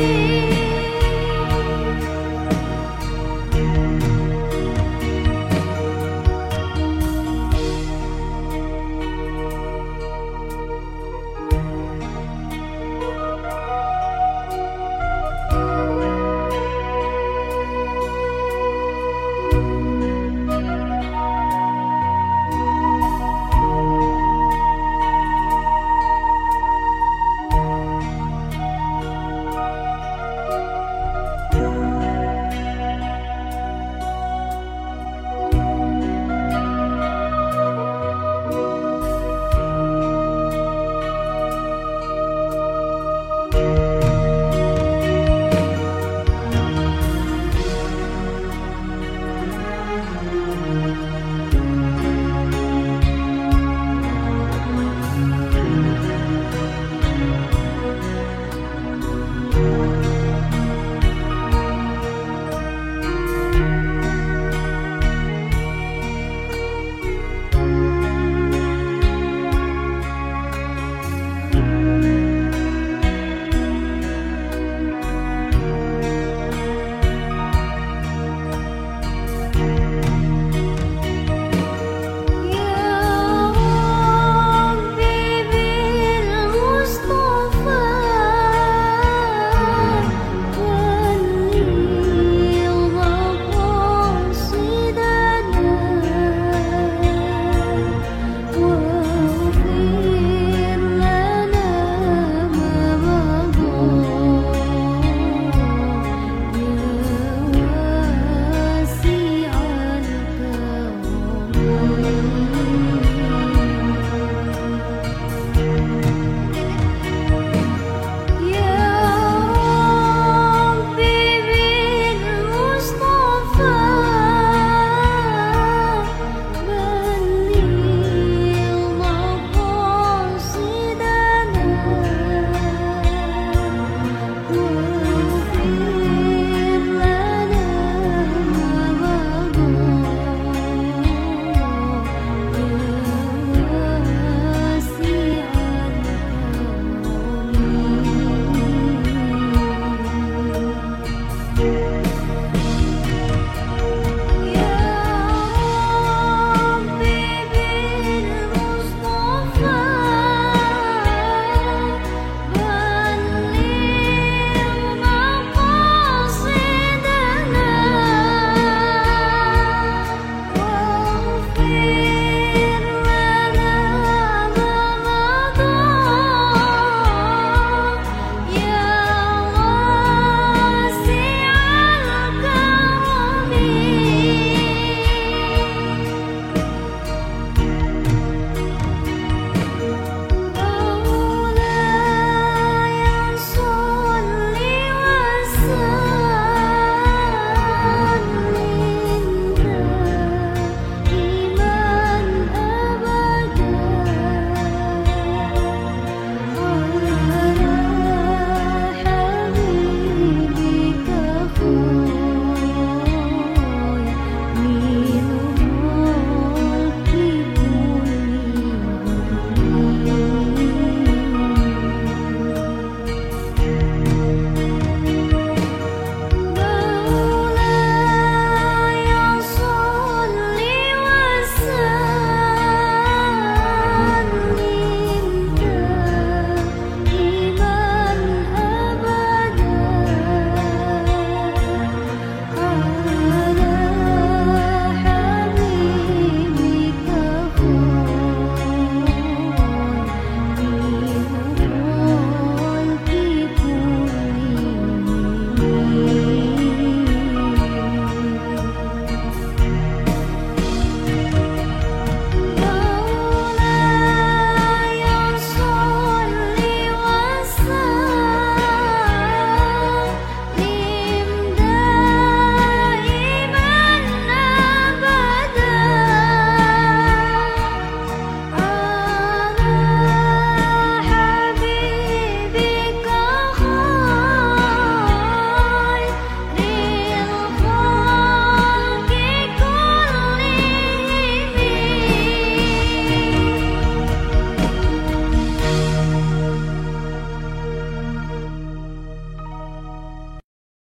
You.